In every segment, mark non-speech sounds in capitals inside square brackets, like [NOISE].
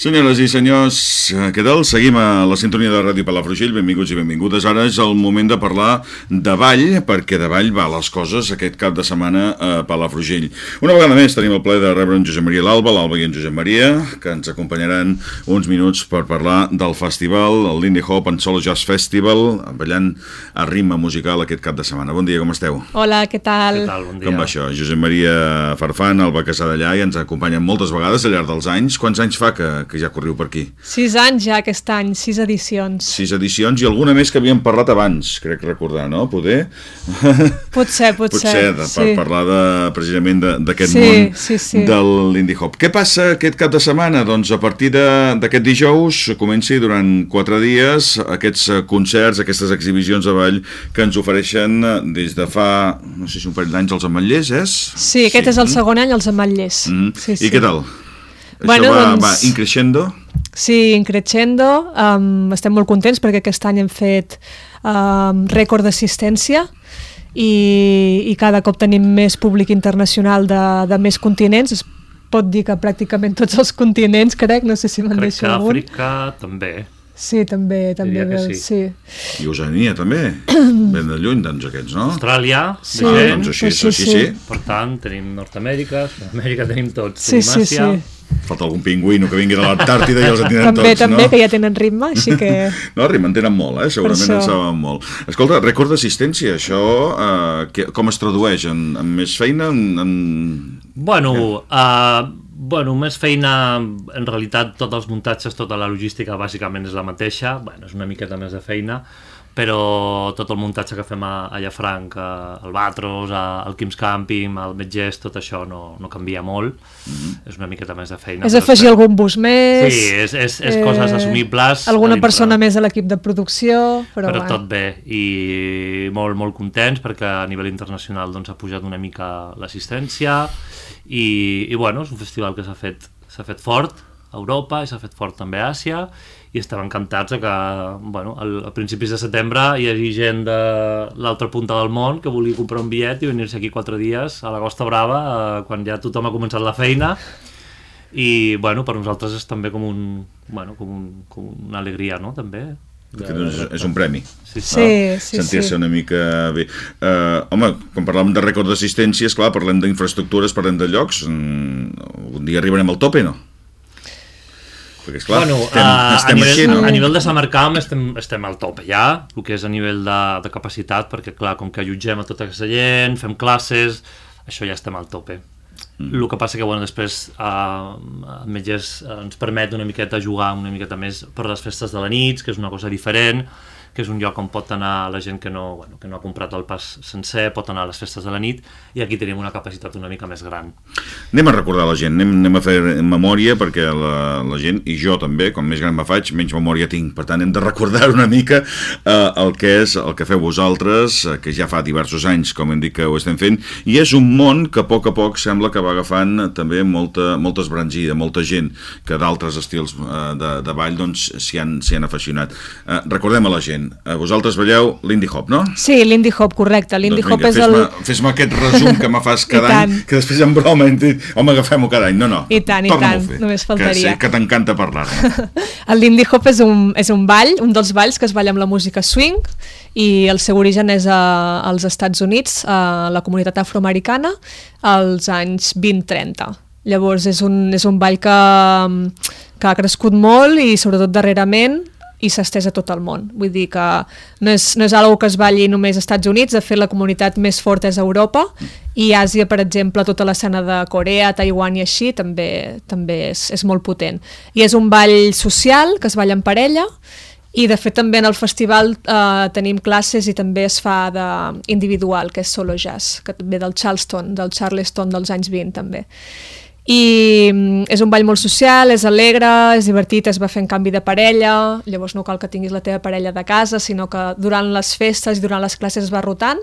Senyores i senyors, eh, què tal? Seguim a la sintonia de Ràdio Palafrugell. Benvinguts i benvingudes. Ara és el moment de parlar de ball, perquè de ball va les coses aquest cap de setmana a Palafrugell. Una vegada més tenim el plaer de rebre en Josep Maria l'Alba, l'Alba i en Josep Maria, que ens acompanyaran uns minuts per parlar del festival, el Lindy Hop and Solo Jazz Festival, ballant a ritme musical aquest cap de setmana. Bon dia, com esteu? Hola, què tal? Què tal? Bon dia. Com va això? Josep Maria Farfan, Alba Casadellà, i ens acompanyen moltes vegades al llarg dels anys. Quants anys fa que, que ja corriu per aquí? Sis anys ja aquest any, sis edicions. Sis edicions i alguna més que havíem parlat abans, crec recordar, no? Poder? Potser, potser. Potser, de, per sí. parlar de, precisament de- d'aquest Sí, món sí, sí. del Lindy Hop. Què passa aquest cap de setmana? Doncs a partir de- d'aquest dijous comenci durant quatre dies aquests concerts, aquestes exhibicions de ball que ens ofereixen des de fa, no sé si un parell d'anys als ametllers, és? Sí, aquest és el segon any als ametllers. Mm. Sí, sí. I què tal? Bueno, Això va, doncs- va increixendo? Sí, increixendo. Um, estem molt contents perquè aquest any hem fet um, rècord d'assistència i, i cada cop tenim més públic internacional de, de més continents. Es pot dir que pràcticament tots els continents, crec, no sé si me'n Crec deixo que algun. Àfrica també. Sí, també, també. Diria que sí. sí. I Oceania també, [CLEARS THROAT] ben de lluny, doncs, aquests, no? Austràlia, Sí. gent. Doncs així, Sí, sí, sí, sí. Per tant, tenim Nord-Amèrica, Sud-amèrica tenim tots. Sí, sí, sí. Falta algun pingüino que vingui de l'Antàrtida i els tenen També, tots, també, no? que ja tenen ritme, així que... [LAUGHS] No, rima, en tenen molt, eh? segurament en saben molt. Escolta, rècord d'assistència, això eh, que, com es tradueix? En, en més feina? En, en... Bueno, uh, bueno, més feina, en realitat tots els muntatges, tota la logística bàsicament és la mateixa, bueno, és una miqueta més de feina, però tot el muntatge que fem a, a Llafranc, a Albatros, a, al Quims Camping, al Metgès, tot això no, no canvia molt, és una miqueta més de feina. És però afegir estem- algun bus més... Sí, és, és, és coses assumibles. Alguna dintre. persona més a l'equip de producció, però, però bueno. tot bé i molt, molt contents perquè a nivell internacional doncs, ha pujat una mica l'assistència i, i bueno, és un festival que s'ha fet, s'ha fet fort a Europa i s'ha fet fort també a Àsia i estem encantats de que bueno, al, a principis de setembre hi hagi gent de l'altra punta del món que vulgui comprar un bitllet i venir-se aquí quatre dies a la Costa Brava eh, quan ja tothom ha començat la feina i bueno, per nosaltres és també com, un, bueno, com, un, com una alegria no? també de- Que doncs, és un premi. Sí, sí. Sí, sí, Sentir-se sí. una mica bé. Uh, home, quan parlem de rècord d'assistència, és clar, parlem d'infraestructures, parlem de llocs. Mm, un dia arribarem al tope, no? Perquè, esclar, bueno, estem, a, estem a, nivell, així, no? a nivell de Summer Camp estem, estem al tope ja, el que és a nivell de, de capacitat, perquè clar, com que allotgem a tota aquesta gent, fem classes, això ja estem al tope. Mm. El que passa que bueno, després eh, el Metges eh, ens permet una miqueta jugar una miqueta més per les festes de la nit, que és una cosa diferent, que és un lloc on pot anar la gent que no, bueno, que no ha comprat el pas sencer, pot anar a les festes de la nit, i aquí tenim una capacitat una mica més gran. Anem a recordar la gent, anem, anem a fer memòria perquè la, la gent, i jo també, com més gran me faig, menys memòria tinc. Per tant, hem de recordar una mica eh, el que és el que feu vosaltres, eh, que ja fa diversos anys, com hem dit que ho estem fent, i és un món que a poc a poc sembla que va agafant eh, també molta, molta esbranzida, molta gent que d'altres estils eh, de, de ball doncs s'hi han, s'hi han afeccionat. Eh, recordem a la gent, vosaltres balleu l'Indie Hop, no? Sí, l'Indie Hop, correcte. L'Indie Doncs Hop és el... fes-me fes aquest resum que me fas [LAUGHS] cada I any, que després en broma hem dit, home, agafem-ho cada any. No, no, I tant, i tant, només Que faltaria. sé que t'encanta parlar-ne. [LAUGHS] El Lindy Hop és un, és un ball, un dels balls que es balla amb la música swing i el seu origen és a, als Estats Units, a la comunitat afroamericana, als anys 20-30. Llavors és un, és un ball que, que ha crescut molt i sobretot darrerament i s'ha estès a tot el món. Vull dir que no és, no és algo que es balli només als Estats Units, de fet la comunitat més forta és Europa i Àsia, per exemple, tota l'escena de Corea, Taiwan i així també també és, és molt potent. I és un ball social que es balla en parella i de fet també en el festival eh, tenim classes i també es fa de individual, que és solo jazz, que ve del Charleston, del Charleston dels anys 20 també i mm, és un ball molt social, és alegre, és divertit, es va fent canvi de parella, llavors no cal que tinguis la teva parella de casa, sinó que durant les festes i durant les classes es va rotant.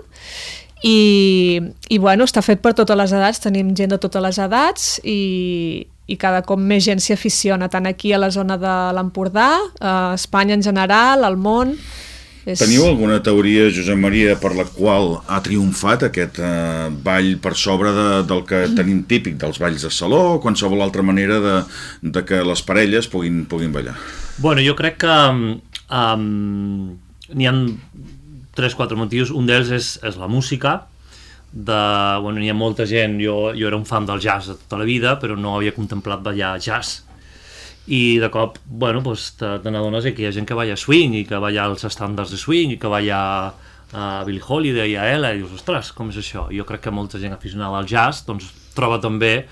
I, i bueno, està fet per totes les edats, tenim gent de totes les edats i, i cada cop més gent s'hi aficiona, tant aquí a la zona de l'Empordà, a Espanya en general, al món, És... Teniu alguna teoria, Josep Maria, per la qual ha triomfat aquest eh, ball per sobre de, del que tenim típic dels balls de saló o qualsevol altra manera de, de que les parelles puguin, puguin ballar? Bueno, jo crec que um, n'hi ha tres, quatre motius. Un d'ells és, és la música, de, bueno, n'hi ha molta gent, jo, jo era un fan del jazz de tota la vida, però no havia contemplat ballar jazz i de cop, bueno, pues, te, te n'adones que hi ha gent que balla swing i que balla els estàndards de swing i que balla a Billie Holiday i a Ella i dius, ostres, com és això? Jo crec que molta gent aficionada al jazz doncs, troba també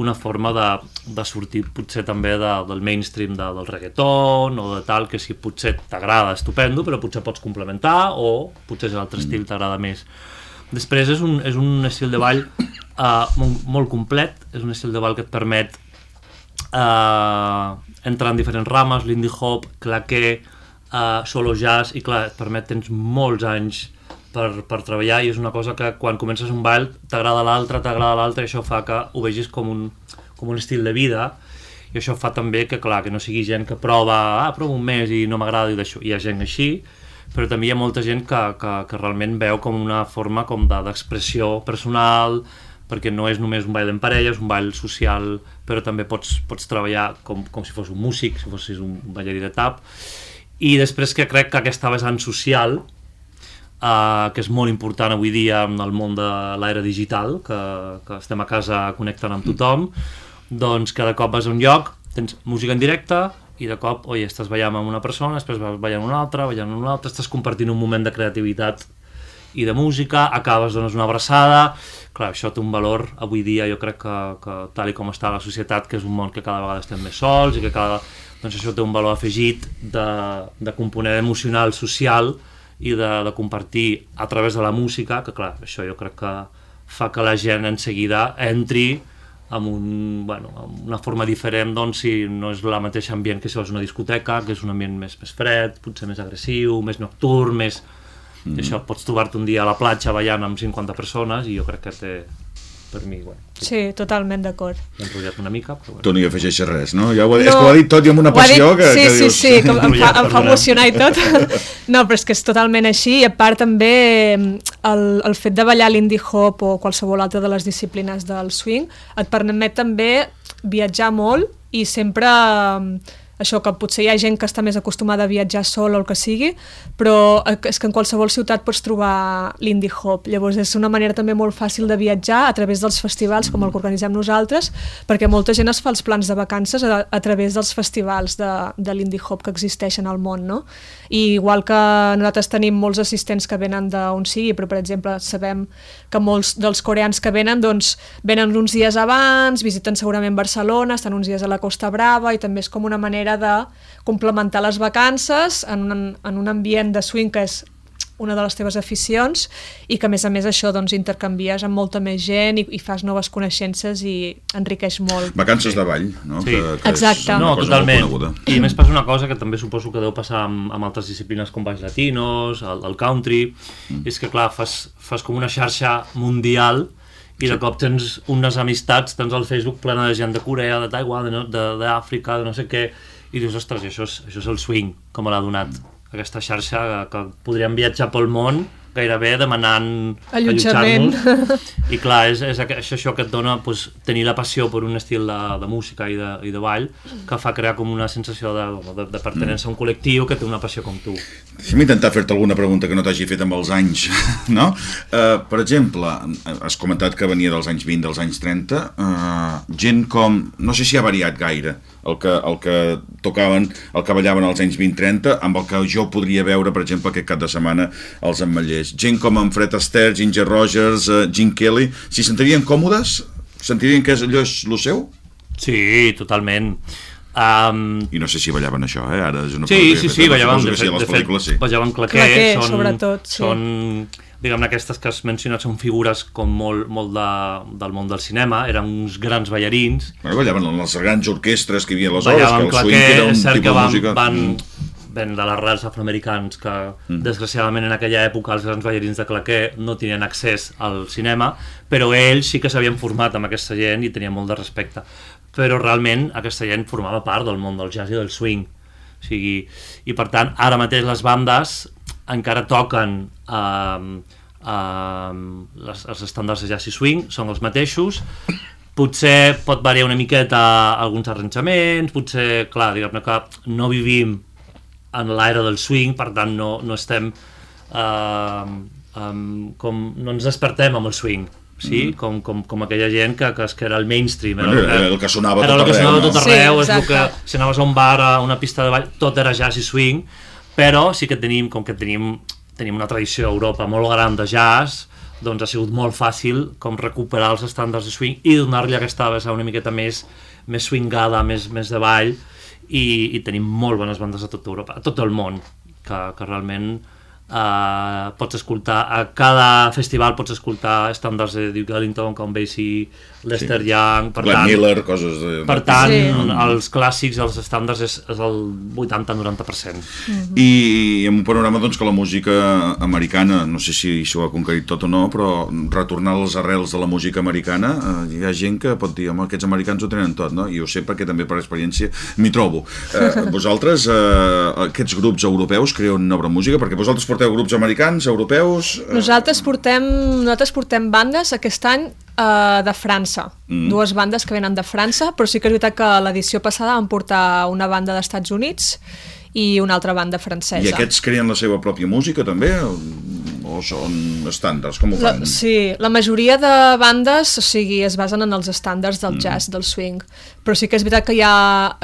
una forma de, de sortir potser també de, del mainstream de, del reggaeton o de tal, que si potser t'agrada estupendo, però potser pots complementar o potser és l'altre mm. estil t'agrada més. Després és un, és un estil de ball uh, molt, molt complet, és un estil de ball que et permet eh, entra en diferents rames, l'indie hop, claqué, eh, solo jazz, i clar, et permet, tens molts anys per, per treballar i és una cosa que quan comences un ball t'agrada l'altre, t'agrada l'altre i això fa que ho vegis com un, com un estil de vida i això fa també que, clar, que no sigui gent que prova, ah, provo un mes i no m'agrada i d'això, hi ha gent així, però també hi ha molta gent que, que, que realment veu com una forma com d'expressió de, personal, perquè no és només un ball en parella, és un ball social, però també pots, pots treballar com, com si fos un músic, si fossis un ballarí de tap. I després que crec que aquesta vessant social, uh, que és molt important avui dia en el món de l'era digital, que, que estem a casa connectant amb tothom, doncs cada cop vas a un lloc, tens música en directe, i de cop, oi, estàs ballant amb una persona, després vas ballant amb una altra, ballant amb una altra, estàs compartint un moment de creativitat i de música, acabes, dones una abraçada, clar, això té un valor avui dia, jo crec que, que tal i com està la societat, que és un món que cada vegada estem més sols i que cada, doncs això té un valor afegit de, de component emocional, social i de, de compartir a través de la música, que clar, això jo crec que fa que la gent en seguida entri amb, un, bueno, amb una forma diferent, doncs, si no és la mateixa ambient que si a una discoteca, que és un ambient més, més fred, potser més agressiu, més nocturn, més, Mm. I això, pots trobar-te un dia a la platja ballant amb 50 persones i jo crec que té, per mi, bueno. Sí, sí totalment d'acord. M'he enrotllat una mica, però bueno. Tu no hi afegeixes res, no? Ja ho, no, és que ho ha dit tot i amb una passió dit, que, sí, que dius... Sí, sí, que em fa, em fa emocionar i tot. [LAUGHS] No, però és que és totalment així i a part també el, el fet de ballar l'indie hop o qualsevol altra de les disciplines del swing et permet també viatjar molt i sempre això que potser hi ha gent que està més acostumada a viatjar sol o el que sigui, però és que en qualsevol ciutat pots trobar l'indie hop. Llavors és una manera també molt fàcil de viatjar a través dels festivals com el que organitzem nosaltres, perquè molta gent es fa els plans de vacances a, a través dels festivals de, de l'indie hop que existeixen al món, no? I igual que nosaltres tenim molts assistents que venen d'on sigui, però per exemple sabem que molts dels coreans que venen doncs venen uns dies abans, visiten segurament Barcelona, estan uns dies a la Costa Brava i també és com una manera manera de complementar les vacances en un, en un ambient de swing que és una de les teves aficions i que a més a més això doncs intercanvies amb molta més gent i, i fas noves coneixences i enriqueix molt. Vacances de ball, no? Sí. Que, que Exacte. no, totalment. I a més passa una cosa que també suposo que deu passar amb, amb altres disciplines com baix latinos, el, el country, mm. és que clar, fas, fas com una xarxa mundial i de cop tens unes amistats, tens el Facebook plena de gent de Corea, de Taiwan, d'Àfrica, de, de, de no sé què, i dius, ostres, això és, això és el swing, com l'ha donat aquesta xarxa que podríem viatjar pel món gairebé demanant allotjament i clar, és, és, això que et dona pues, tenir la passió per un estil de, de música i de, i de ball que fa crear com una sensació de, de, de pertenença a un col·lectiu que té una passió com tu Deixa'm intentar fer-te alguna pregunta que no t'hagi fet amb els anys [LAUGHS] no? Uh, per exemple, has comentat que venia dels anys 20, dels anys 30 uh, eh, gent com, no sé si ha variat gaire el que, el que tocaven, el que ballaven als anys 20-30, amb el que jo podria veure, per exemple, aquest cap de setmana als Ametllers. Gent com en Fred Astaire, Ginger Rogers, uh, Jim Kelly, s'hi sentirien còmodes? Sentirien que és allò és el seu? Sí, totalment. Um... I no sé si ballaven això, eh? Ara és una sí, sí, sí, ballaven, de, fet, de fet, sí. ballaven claquer, claquer són, sobretot, sí. són diguem aquestes que has mencionat són figures com molt, molt de, del món del cinema, eren uns grans ballarins. Bueno, ballaven en les grans orquestres que hi havia aleshores, que el swing era un tipus de música... Van, mm. Ven de les rals afroamericans que mm. desgraciadament en aquella època els grans ballarins de claquer no tenien accés al cinema, però ells sí que s'havien format amb aquesta gent i tenien molt de respecte. Però realment aquesta gent formava part del món del jazz i del swing. O sigui, I per tant, ara mateix les bandes encara toquen eh, eh, les, els estàndards de jazz i swing, són els mateixos, potser pot variar una miqueta alguns arranjaments, potser, clar, diguem-ne que no vivim en l'era del swing, per tant no, no estem eh, um, com no ens despertem amb el swing sí? Mm. Com, com, com aquella gent que, que, que era el mainstream era el, que, el que sonava era tot el que arreu, sonava no? tot arreu Sí, és que, si anaves a un bar, a una pista de ball tot era jazz i swing però sí que tenim, com que tenim, tenim una tradició a Europa molt gran de jazz doncs ha sigut molt fàcil com recuperar els estàndards de swing i donar-li aquesta vessant una miqueta més, més swingada, més, més de ball i, i tenim molt bones bandes a tota Europa, a tot el món que, que realment eh, pots escoltar, a cada festival pots escoltar estàndards de Duke Ellington, Count Basie, Lester Sí. Young, per Glenn tant, Miller, coses de... per tant Sí. els clàssics, els estàndards és, és el 80-90%. I en un panorama doncs, que la música americana, no sé si s'ho ha conquerit tot o no, però retornar a les arrels de la música americana, eh, hi ha gent que pot dir, home, aquests americans ho tenen tot, no? I ho sé perquè també per experiència m'hi trobo. Eh, [LAUGHS] vosaltres, eh, aquests grups europeus, creuen nova música? Perquè vosaltres porteu grups americans, europeus... Eh, Nosaltres portem, nosaltres portem bandes aquest any uh, de França, mm. dues bandes que venen de França, però sí que és veritat que l'edició passada van portar una banda dels Estats Units i una altra banda francesa. I aquests creen la seva pròpia música també? O, són estàndards? Com ho La, fan? sí, la majoria de bandes o sigui, es basen en els estàndards del Mm. jazz, del swing, però sí que és veritat que hi ha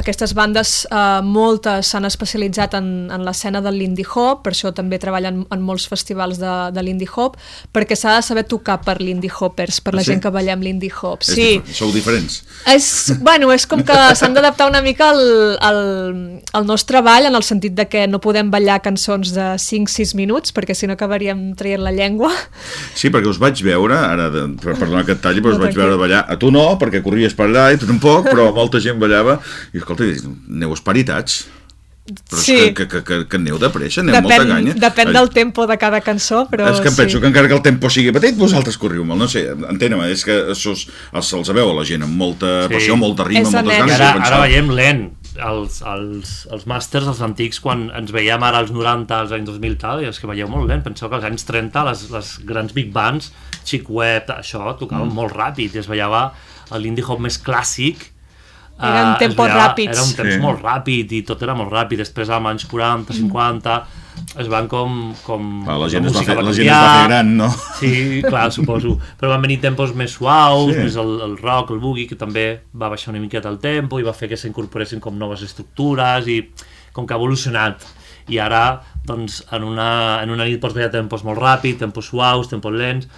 aquestes bandes, eh, moltes s'han especialitzat en, en l'escena del l'indie hop, per això també treballen en molts festivals de, de l'indie hop, perquè s'ha de saber tocar per l'indie hoppers, per la sí? gent que ballem l'indie hop. És Sí, diferent, Sou diferents. és, bueno, és com que s'han d'adaptar una mica al, al, al nostre ball en el sentit de que no podem ballar cançons de 5-6 minuts perquè si no acabaríem traient la llengua Sí, perquè us vaig veure, ara de, per parlar que et talli, però us No, vaig veure ballar. A tu no, perquè corries per allà i tu tampoc, però molta gent ballava. I escolta, aneu esperitats. Però Sí. és que, que, que, que aneu de pressa, aneu molta depèn, ganya. depèn del tempo de cada cançó però És que em sí. penso que encara que el tempo sigui petit, vosaltres corriu molt, no sé, entén-me, és que sos, els, els veu a la gent amb molta Sí. passió, molta rima, És moltes ganes. Ara, ara veiem lent els, els, els màsters, els antics, quan ens veiem ara als 90, als anys 2000 tal, i és que veieu molt lent. Penseu que als anys 30 les, les grans big bands, Chick Webb, això, tocaven mm. molt ràpid i es veiava l'indie hop més clàssic Eren es tempos veiava- ràpids. Era un temps Sí. molt ràpid i tot era molt ràpid. Després, als anys 40, 50, es van com... com Ah, la gent, es va música fer, la gent es va fer gran, no? Sí, clar, suposo. Però van venir tempos més suaus, Sí. més el, el rock, el boogie, que també va baixar una miqueta el tempo i va fer que s'incorporessin com noves estructures i com que ha evolucionat. I ara, doncs, en una, en una nit pots veure tempos molt ràpids, tempos suaus, tempos lents,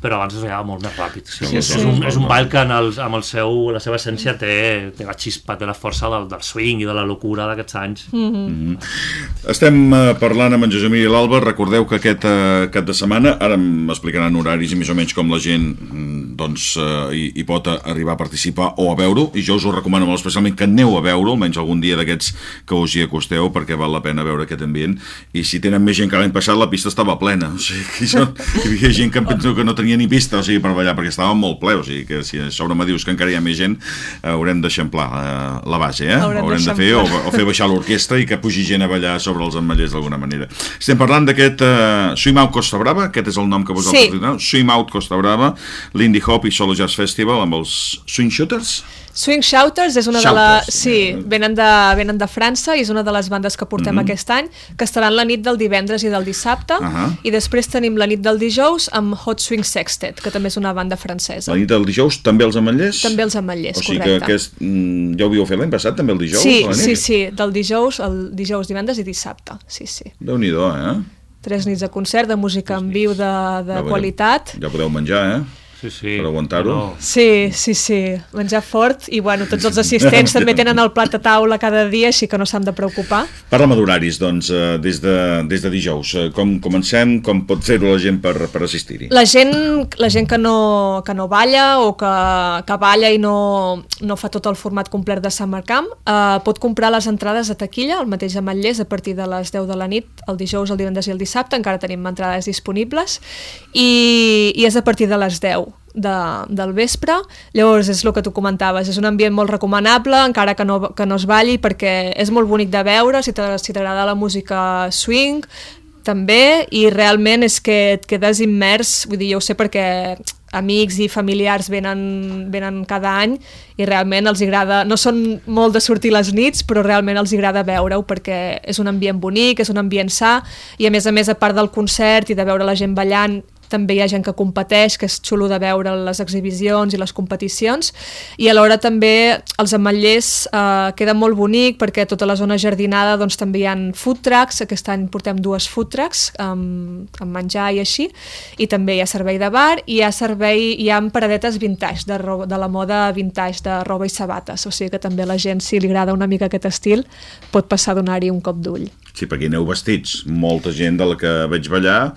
però abans es veia molt més ràpid. Sí, Sí, és, sí. és, un, és un ball que en el, amb el seu, la seva essència té, té la xispa, té la força del, del swing i de la locura d'aquests anys. Mm. Estem eh, parlant amb en Josep Miguel Alba, recordeu que aquest eh, cap de setmana, ara m'explicaran horaris i més o menys com la gent mm, doncs, eh, hi, hi pot arribar a participar o a veure-ho, i jo us ho recomano molt especialment que aneu a veure almenys algun dia d'aquests que us hi acosteu, perquè val la pena veure aquest ambient, i si tenen més gent que l'any passat, la pista estava plena, o sigui, que jo, hi havia gent que que no tenia ni pista, o sigui, per ballar, perquè estava molt ple, o sigui, que si a sobre me dius que encara hi ha més gent, eh, haurem d'eixamplar eh, la base, eh? Haurem haurem de fer, o, o fer baixar l'orquestra i que pugi gent a ballar sobre els ametllers d'alguna manera. Estem parlant d'aquest uh, Swim Out Costa Brava, aquest és el nom que vosaltres Sí. doneu, Swim Out Costa Brava, l'Indie Hop i Solo Jazz Festival amb els Swing Shooters. Swing Shouters és una de Shouters, les... Sí, eh. venen de, venen de França i és una de les bandes que portem Mhm. aquest any, que estaran la nit del divendres i del dissabte, Ahà. i després tenim la nit del dijous amb Hot Swing Sextet, que també és una banda francesa. La nit del dijous també els ametllers? També els ametllers, o sigui correcte. que aquest, mm, ja ho havíeu fet l'any passat, també el dijous? Sí, la sí, sí, del dijous, el dijous, divendres i dissabte, sí, sí. Déu-n'hi-do, eh? Tres nits de concert, de música en viu de, de Ja podeu- qualitat. Ja podeu menjar, eh? Sí, sí. Per aguantar-ho. No. Sí, sí, sí, menjar fort i bueno, tots els assistents també tenen el plat a taula cada dia, així que no s'han de preocupar. Parla'm d'horaris, doncs, eh, des, de, des de dijous. Eh, Com comencem, com pot fer-ho la gent per, per assistir-hi? La gent, la gent que, no, que no balla o que, que balla i no, no fa tot el format complet de Summer Camp eh, pot comprar les entrades a taquilla, el mateix ametllers, a partir de les 10 de la nit, el dijous, el divendres i el dissabte, encara tenim entrades disponibles, i, i és a partir de les 10 de, del vespre. Llavors, és el que tu comentaves, és un ambient molt recomanable, encara que no, que no es balli, perquè és molt bonic de veure, si t'agrada la música swing, també, i realment és que et quedes immers, vull dir, jo ho sé perquè amics i familiars venen, venen cada any i realment els agrada, no són molt de sortir les nits, però realment els agrada veure-ho perquè és un ambient bonic, és un ambient sa i a més a més a part del concert i de veure la gent ballant també hi ha gent que competeix, que és xulo de veure les exhibicions i les competicions, i alhora també els ametllers eh, queda molt bonic perquè tota la zona jardinada doncs, també hi ha food trucks, aquest any portem dues food trucks amb, amb menjar i així, i també hi ha servei de bar i hi ha servei, hi ha paradetes vintage, de, roba, de la moda vintage de roba i sabates, o sigui que també la gent, si li agrada una mica aquest estil, pot passar a donar-hi un cop d'ull. Sí, perquè aneu vestits. Molta gent de la que veig ballar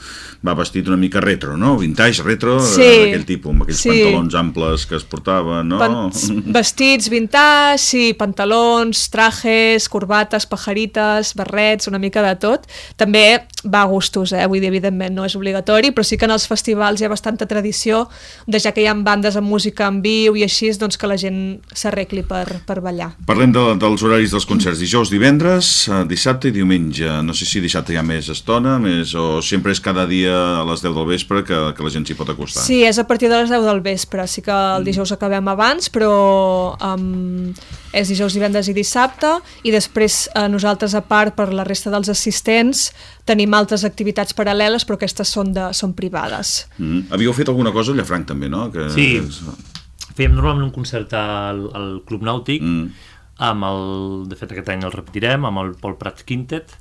va vestit una mica retro, no? Vintage, retro, sí. d'aquell tipus, amb aquells Sí. pantalons amples que es portaven, no? Pan vestits vintage, sí, pantalons, trajes, corbates, pajarites, barrets, una mica de tot. També va a gustos, eh? vull dir, evidentment no és obligatori, però sí que en els festivals hi ha bastanta tradició de ja que hi ha bandes amb música en viu i així, doncs que la gent s'arregli per, per ballar. Parlem de, dels horaris dels concerts. Dijous, divendres, eh, dissabte i diumenge. No sé si dissabte hi ha més estona, més, o sempre és cada dia a les 10 del vespre que, que la gent s'hi pot acostar. Sí, és a partir de les 10 del vespre, sí que el dijous acabem abans, però um, és dijous, divendres i dissabte, i després eh, nosaltres, a part, per la resta dels assistents, tenim altres activitats paral·leles, però aquestes són, de, són privades. Mm. Havíeu fet alguna cosa a Llafranc, també, no? Que, Sí. Fèiem normalment un concert al, al Club Nàutic, Mm. amb el, de fet aquest any el repetirem, amb el Pol Prats Quintet,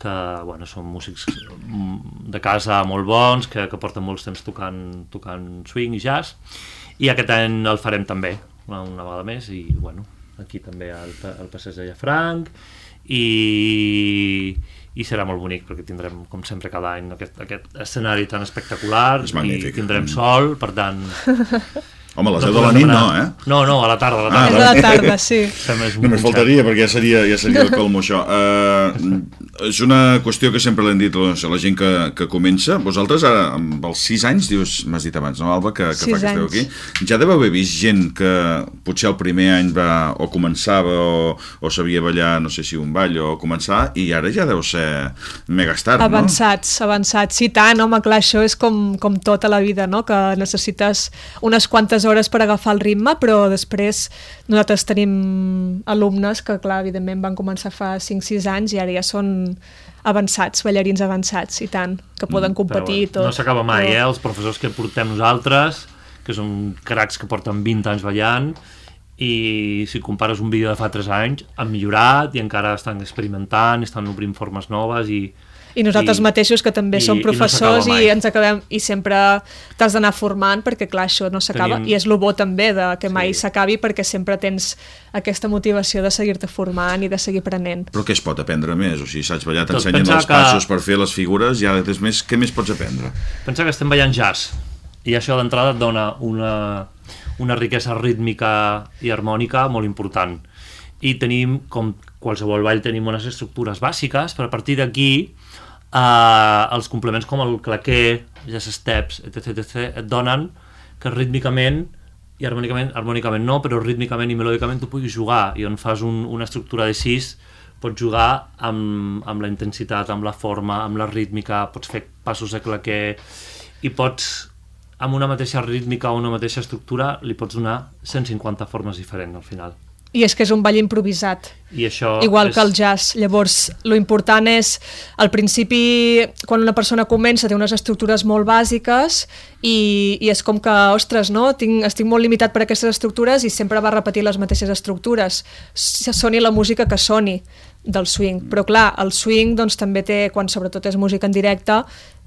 que bueno, són músics mm, de casa molt bons, que, que porten molts temps tocant, tocant swing i jazz, i aquest any el farem també, una, una vegada més, i bueno, aquí també al, al Passeig de Llafranc, i, i serà molt bonic perquè tindrem, com sempre, cada any aquest, aquest escenari tan espectacular És magnífic. i tindrem sol, per tant... [LAUGHS] Home, a les 10 de podem la nit no, eh? No, no, a la tarda, a la Ah, és tarda. a la tarda, sí. [LAUGHS] Només faltaria, perquè ja seria, ja seria el colmo, això. Uh, [LAUGHS] és una qüestió que sempre l'hem dit a la gent que, que comença. Vosaltres, ara, amb els 6 anys, dius, m'has dit abans, no, Alba, que, que fa que esteu aquí, ja deveu haver vist gent que potser el primer any va, o començava o, o sabia ballar, no sé si un ball o començar, i ara ja deu ser mega tard, no? Avançats, avançats. Sí, tant, home, clar, això és com, com tota la vida, no? que necessites unes quantes hores per agafar el ritme, però després nosaltres tenim alumnes que, clar, evidentment van començar fa 5-6 anys i ara ja són avançats, ballarins avançats, i tant, que poden competir i Però, tot. no s'acaba mai, però... eh? Els professors que portem nosaltres, que són cracs que porten 20 anys ballant, i si compares un vídeo de fa 3 anys, han millorat i encara estan experimentant, estan obrint formes noves i... I nosaltres i- mateixos, que també i- som i no professors i, ens acabem i sempre t'has d'anar formant perquè clar, això no s'acaba Tenim- i és el bo també de que mai Sí. s'acabi perquè sempre tens aquesta motivació de seguir-te formant i de seguir aprenent. Però què es pot aprendre més? O sigui, saps ballar, Tot t'ensenyen els que- passos per fer les figures, i ara tens més, què més pots aprendre? Pensa que estem ballant jazz i això d'entrada et dona una, una riquesa rítmica i harmònica molt important. I tenim, com qualsevol ball, tenim unes estructures bàsiques, però a partir d'aquí eh, els complements com el claquer, jazz steps, etc, etc, et donen que rítmicament i harmònicament, harmònicament no, però rítmicament i melòdicament tu puguis jugar i on fas un, una estructura de 6 pots jugar amb, amb la intensitat, amb la forma, amb la rítmica, pots fer passos de claquer i pots, amb una mateixa rítmica o una mateixa estructura, li pots donar 150 formes diferents al final. I és que és un ball improvisat, I això igual és... que el jazz. Llavors, lo important és, al principi, quan una persona comença, té unes estructures molt bàsiques i, i és com que, ostres, no? Tinc, estic molt limitat per aquestes estructures i sempre va repetir les mateixes estructures. Soni la música que soni del swing. Però clar, el swing doncs, també té, quan sobretot és música en directe,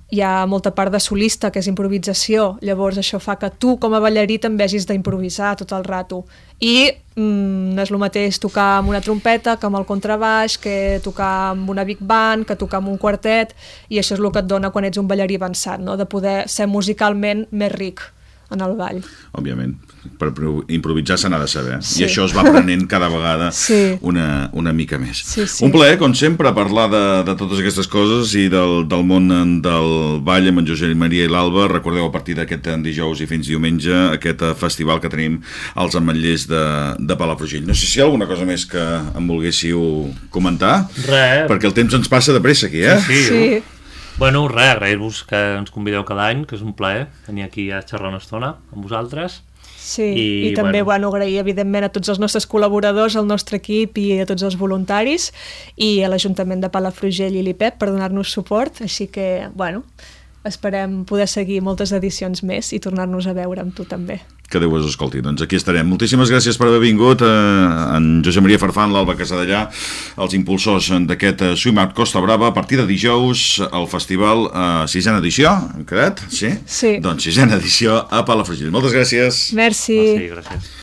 hi ha molta part de solista, que és improvisació, llavors això fa que tu com a ballarí també hagis d'improvisar tot el rato. I mm, no és el mateix tocar amb una trompeta que amb el contrabaix, que tocar amb una big band, que tocar amb un quartet, i això és el que et dona quan ets un ballarí avançat, no? de poder ser musicalment més ric en el ball. Òbviament, per pro- improvisar se n'ha de saber. Sí. I això es va aprenent cada vegada [LAUGHS] Sí. una, una mica més. Sí, sí. Un plaer, com sempre, parlar de, de totes aquestes coses i del, del món del ball amb en Josep Maria i l'Alba. Recordeu, a partir d'aquest dijous i fins diumenge, aquest eh, festival que tenim als ametllers de, de Palafrugell. No sé si hi ha alguna cosa més que em volguéssiu comentar, Res, perquè el temps ens passa de pressa aquí, eh? Sí, Sí, Bueno, res, agrair-vos que ens convideu cada any, que és un plaer venir aquí a xerrar una estona amb vosaltres. Sí, i, i també bueno. bueno, agrair evidentment a tots els nostres col·laboradors, al nostre equip i a tots els voluntaris i a l'Ajuntament de Palafrugell i l'IPEP per donar-nos suport, així que, bueno, esperem poder seguir moltes edicions més i tornar-nos a veure amb tu també que Déu us escolti. Doncs aquí estarem. Moltíssimes gràcies per haver vingut eh, en Josep Maria Farfan, l'Alba Casadellà, els impulsors d'aquest eh, Swim Out Costa Brava, a partir de dijous al festival eh, sisena edició, hem quedat? Sí? Sí. Doncs sisena edició a Palafrugell. Moltes gràcies. Merci. Merci, gràcies.